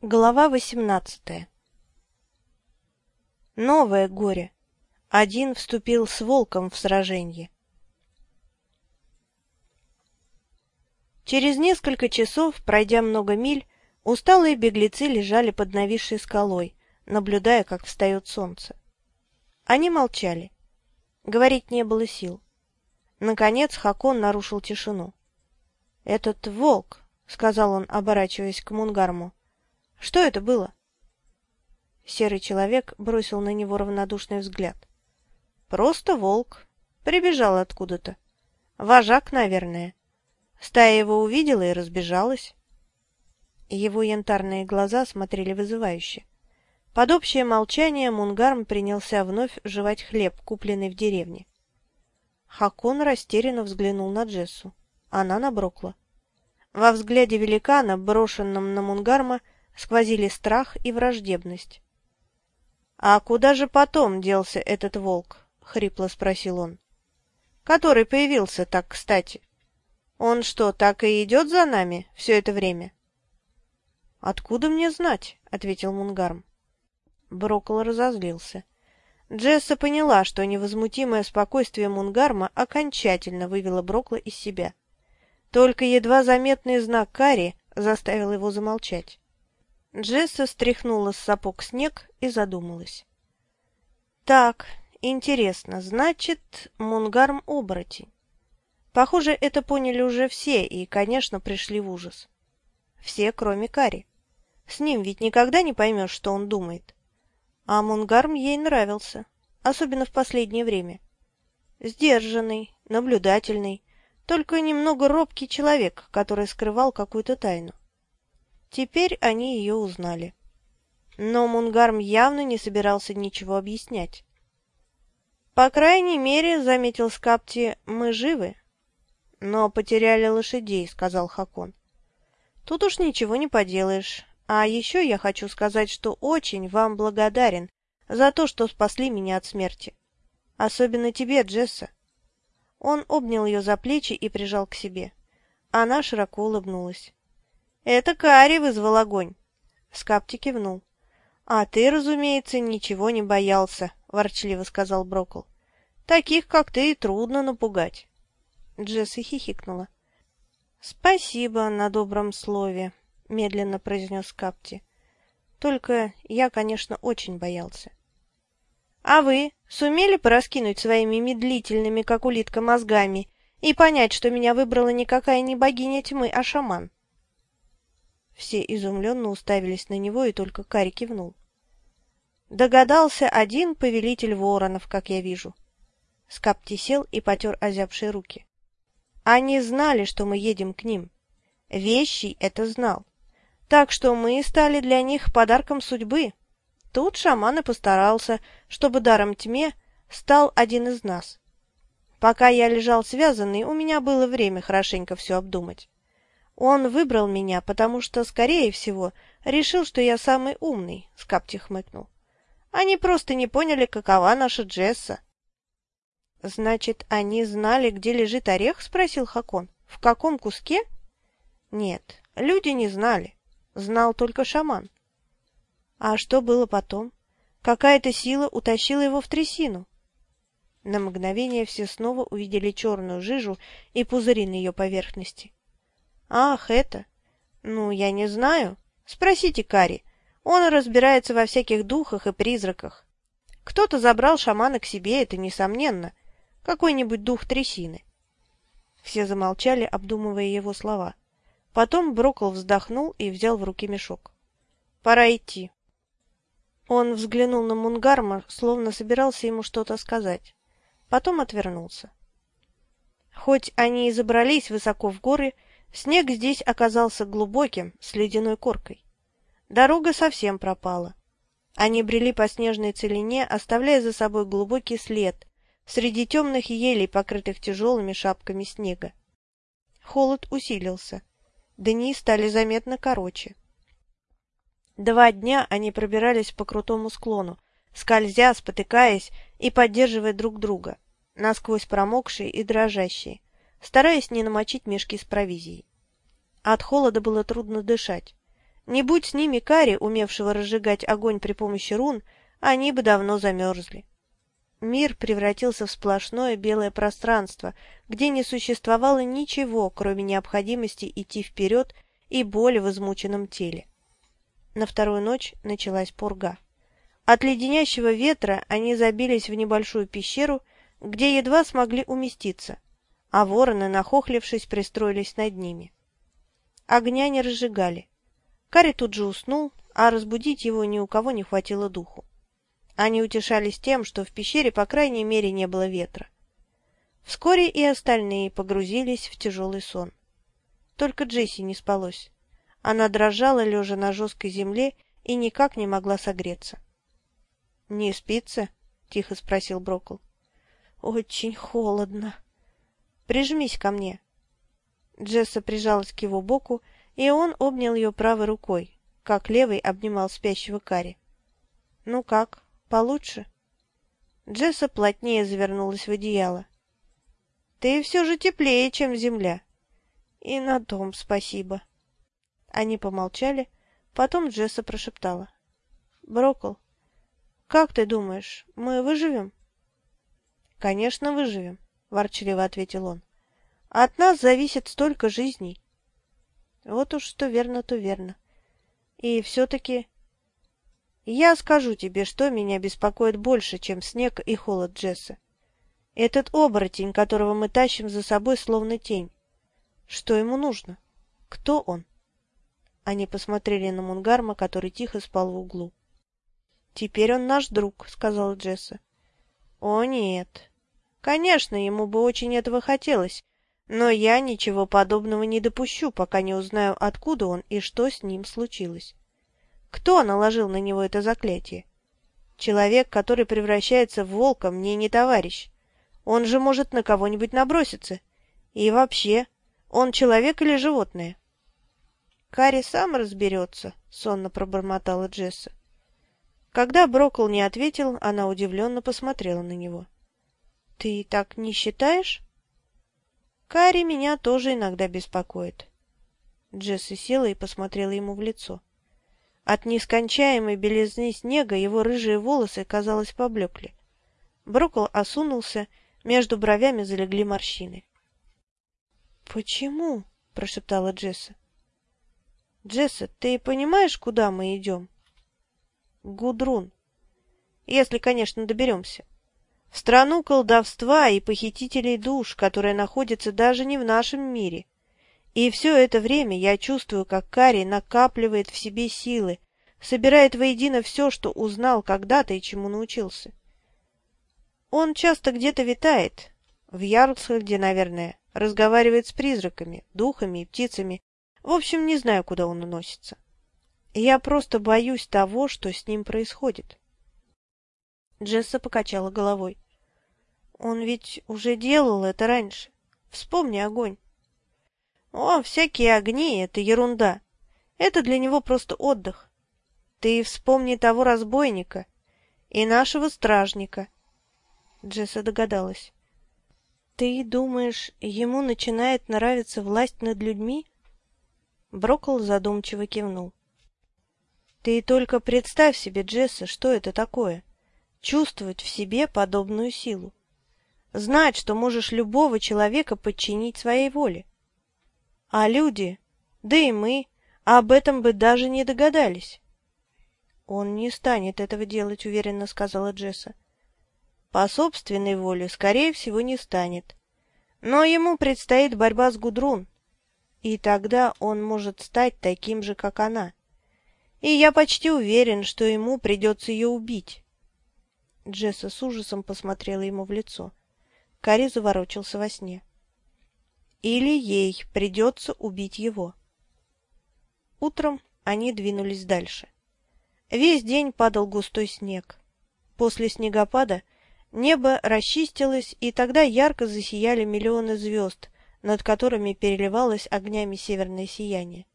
Глава восемнадцатая Новое горе. Один вступил с волком в сражение. Через несколько часов, пройдя много миль, усталые беглецы лежали под нависшей скалой, наблюдая, как встает солнце. Они молчали. Говорить не было сил. Наконец Хакон нарушил тишину. «Этот волк», — сказал он, оборачиваясь к Мунгарму, что это было? Серый человек бросил на него равнодушный взгляд. Просто волк. Прибежал откуда-то. Вожак, наверное. Стая его увидела и разбежалась. Его янтарные глаза смотрели вызывающе. Под общее молчание Мунгарм принялся вновь жевать хлеб, купленный в деревне. Хакон растерянно взглянул на Джессу. Она наброкла. Во взгляде великана, брошенном на Мунгарма, сквозили страх и враждебность. — А куда же потом делся этот волк? — хрипло спросил он. — Который появился так кстати. Он что, так и идет за нами все это время? — Откуда мне знать? — ответил Мунгарм. Брокол разозлился. Джесса поняла, что невозмутимое спокойствие Мунгарма окончательно вывело Брокла из себя. Только едва заметный знак Кари заставил его замолчать. Джесса стряхнула с сапог снег и задумалась. «Так, интересно, значит, Мунгарм оборотень. Похоже, это поняли уже все и, конечно, пришли в ужас. Все, кроме Кари. С ним ведь никогда не поймешь, что он думает. А Мунгарм ей нравился, особенно в последнее время. Сдержанный, наблюдательный, только немного робкий человек, который скрывал какую-то тайну. Теперь они ее узнали. Но Мунгарм явно не собирался ничего объяснять. «По крайней мере, — заметил Скапти, — мы живы». «Но потеряли лошадей», — сказал Хакон. «Тут уж ничего не поделаешь. А еще я хочу сказать, что очень вам благодарен за то, что спасли меня от смерти. Особенно тебе, Джесса». Он обнял ее за плечи и прижал к себе. Она широко улыбнулась. Это Кари вызвал огонь. Скапти кивнул. А ты, разумеется, ничего не боялся, ворчливо сказал Брокл. Таких, как ты, трудно напугать. Джесси хихикнула. Спасибо на добром слове, медленно произнес Скапти. Только я, конечно, очень боялся. А вы сумели пораскинуть своими медлительными, как улитка, мозгами и понять, что меня выбрала никакая не богиня тьмы, а шаман? Все изумленно уставились на него, и только Кари кивнул. Догадался один повелитель воронов, как я вижу. Скапти сел и потер озябшие руки. Они знали, что мы едем к ним. Вещий это знал. Так что мы стали для них подарком судьбы. Тут шаман и постарался, чтобы даром тьме стал один из нас. Пока я лежал связанный, у меня было время хорошенько все обдумать. Он выбрал меня, потому что, скорее всего, решил, что я самый умный, — Скапти хмыкнул. Они просто не поняли, какова наша Джесса. — Значит, они знали, где лежит орех? — спросил Хакон. — В каком куске? — Нет, люди не знали. Знал только шаман. — А что было потом? Какая-то сила утащила его в трясину. На мгновение все снова увидели черную жижу и пузыри на ее поверхности. Ах, это... Ну, я не знаю. Спросите Кари. Он разбирается во всяких духах и призраках. Кто-то забрал шамана к себе, это несомненно. Какой-нибудь дух трясины. Все замолчали, обдумывая его слова. Потом Брокл вздохнул и взял в руки мешок. «Пора идти». Он взглянул на Мунгарма, словно собирался ему что-то сказать. Потом отвернулся. Хоть они и забрались высоко в горы, Снег здесь оказался глубоким, с ледяной коркой. Дорога совсем пропала. Они брели по снежной целине, оставляя за собой глубокий след среди темных елей, покрытых тяжелыми шапками снега. Холод усилился. Дни стали заметно короче. Два дня они пробирались по крутому склону, скользя, спотыкаясь и поддерживая друг друга, насквозь промокшие и дрожащие, стараясь не намочить мешки с провизией. От холода было трудно дышать. Не будь с ними Кари, умевшего разжигать огонь при помощи рун, они бы давно замерзли. Мир превратился в сплошное белое пространство, где не существовало ничего, кроме необходимости идти вперед и боли в измученном теле. На вторую ночь началась пурга. От леденящего ветра они забились в небольшую пещеру, где едва смогли уместиться, а вороны, нахохлившись, пристроились над ними. Огня не разжигали. Кари тут же уснул, а разбудить его ни у кого не хватило духу. Они утешались тем, что в пещере, по крайней мере, не было ветра. Вскоре и остальные погрузились в тяжелый сон. Только Джесси не спалось. Она дрожала, лежа на жесткой земле, и никак не могла согреться. — Не спится? — тихо спросил Брокл. — Очень холодно. — Прижмись ко мне. Джесса прижалась к его боку, и он обнял ее правой рукой, как левый обнимал спящего Кари. — Ну как, получше? Джесса плотнее завернулась в одеяло. — Ты все же теплее, чем земля. — И на том спасибо. Они помолчали, потом Джесса прошептала. — Брокл, как ты думаешь, мы выживем? — Конечно, выживем, — ворчливо ответил он. — От нас зависит столько жизней. Вот уж что верно, то верно. И все-таки... Я скажу тебе, что меня беспокоит больше, чем снег и холод Джесса. Этот оборотень, которого мы тащим за собой словно тень. Что ему нужно? Кто он? Они посмотрели на Мунгарма, который тихо спал в углу. «Теперь он наш друг», — сказала Джесса. «О, нет. Конечно, ему бы очень этого хотелось, но я ничего подобного не допущу, пока не узнаю, откуда он и что с ним случилось. Кто наложил на него это заклятие? Человек, который превращается в волка, мне не товарищ. Он же может на кого-нибудь наброситься. И вообще, он человек или животное?» Кари сам разберется, — сонно пробормотала Джесса. Когда Брокл не ответил, она удивленно посмотрела на него. — Ты так не считаешь? — Кари меня тоже иногда беспокоит. Джесса села и посмотрела ему в лицо. От нескончаемой белизны снега его рыжие волосы, казалось, поблекли. Брокл осунулся, между бровями залегли морщины. — Почему? — прошептала Джесса. Джесса, ты понимаешь, куда мы идем? Гудрун. Если, конечно, доберемся. Страну колдовства и похитителей душ, которая находится даже не в нашем мире. И все это время я чувствую, как Кари накапливает в себе силы, собирает воедино все, что узнал когда-то и чему научился. Он часто где-то витает, в Ярлсхольде, наверное, разговаривает с призраками, духами и птицами, в общем, не знаю, куда он уносится. Я просто боюсь того, что с ним происходит. Джесса покачала головой. Он ведь уже делал это раньше. Вспомни огонь. О, всякие огни — это ерунда. Это для него просто отдых. Ты вспомни того разбойника и нашего стражника. Джесса догадалась. Ты думаешь, ему начинает нравиться власть над людьми? Брокл задумчиво кивнул. «Ты только представь себе, Джесса, что это такое. Чувствовать в себе подобную силу. Знать, что можешь любого человека подчинить своей воле. А люди, да и мы, об этом бы даже не догадались». «Он не станет этого делать», — уверенно сказала Джесса. «По собственной воле, скорее всего, не станет. Но ему предстоит борьба с Гудрун, и тогда он может стать таким же, как она. И я почти уверен, что ему придется ее убить. Джесса с ужасом посмотрела ему в лицо. Кари заворочился во сне. Или ей придется убить его. Утром они двинулись дальше. Весь день падал густой снег. После снегопада небо расчистилось, и тогда ярко засияли миллионы звезд, над которыми переливалось огнями северное сияние.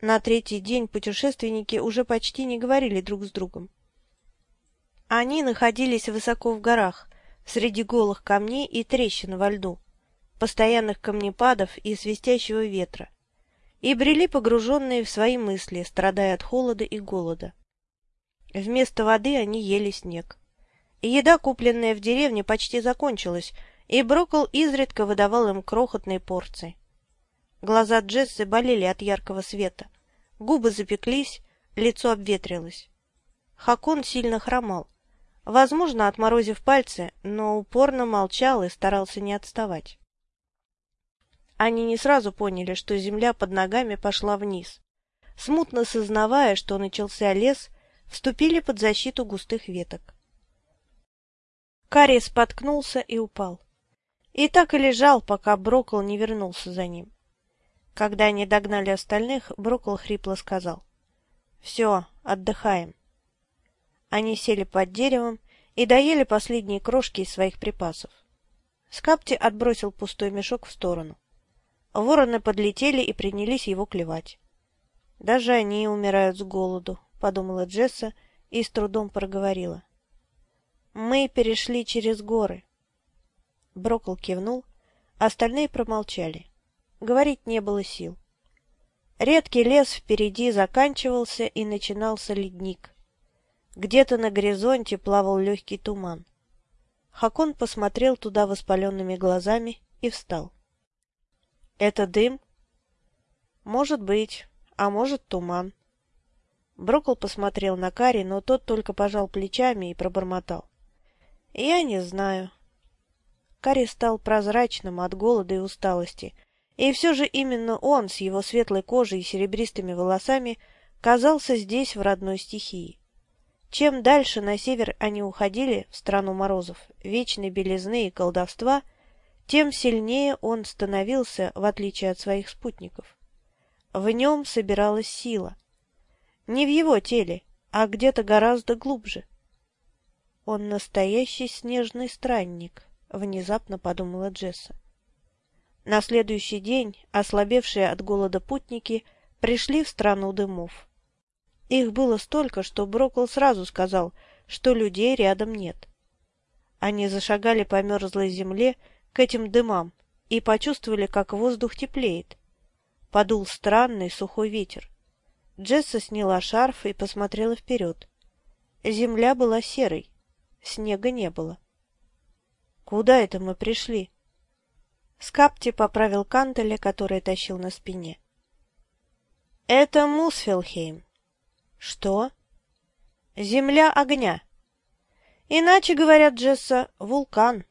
На третий день путешественники уже почти не говорили друг с другом. Они находились высоко в горах, среди голых камней и трещин во льду, постоянных камнепадов и свистящего ветра. и брели погруженные в свои мысли, страдая от холода и голода. Вместо воды они ели снег. Еда, купленная в деревне, почти закончилась, и Брокол изредка выдавал им крохотные порции. Глаза Джессы болели от яркого света, губы запеклись, лицо обветрилось. Хакон сильно хромал, возможно, отморозив пальцы, но упорно молчал и старался не отставать. Они не сразу поняли, что земля под ногами пошла вниз. Смутно сознавая, что начался лес, вступили под защиту густых веток. Карри споткнулся и упал. И так и лежал, пока Брокл не вернулся за ним. Когда они догнали остальных, Брокл хрипло сказал. — Все, отдыхаем. Они сели под деревом и доели последние крошки из своих припасов. Скапти отбросил пустой мешок в сторону. Вороны подлетели и принялись его клевать. «Даже они умирают с голоду», — подумала Джесса и с трудом проговорила. «Мы перешли через горы». Брокл кивнул, остальные промолчали. Говорить не было сил. Редкий лес впереди заканчивался и начинался ледник. Где-то на горизонте плавал легкий туман. Хакон посмотрел туда воспаленными глазами и встал. Это дым? Может быть, а может туман. Брокол посмотрел на Кари, но тот только пожал плечами и пробормотал. Я не знаю. Кари стал прозрачным от голода и усталости, и все же именно он с его светлой кожей и серебристыми волосами казался здесь в родной стихии. Чем дальше на север они уходили, в страну морозов, вечной белизны и колдовства — тем сильнее он становился, в отличие от своих спутников. В нем собиралась сила. Не в его теле, а где-то гораздо глубже. «Он настоящий снежный странник», — внезапно подумала Джесса. На следующий день ослабевшие от голода путники пришли в страну дымов. Их было столько, что Брокл сразу сказал, что людей рядом нет. Они зашагали по мерзлой земле, к этим дымам и почувствовали, как воздух теплеет. Подул странный сухой ветер. Джесса сняла шарф и посмотрела вперед. Земля была серой, снега не было. «Куда это мы пришли?» Скапти поправил кантеля, который тащил на спине. «Это Мусфелхейм». «Что?» «Земля огня». «Иначе, говорят Джесса, вулкан».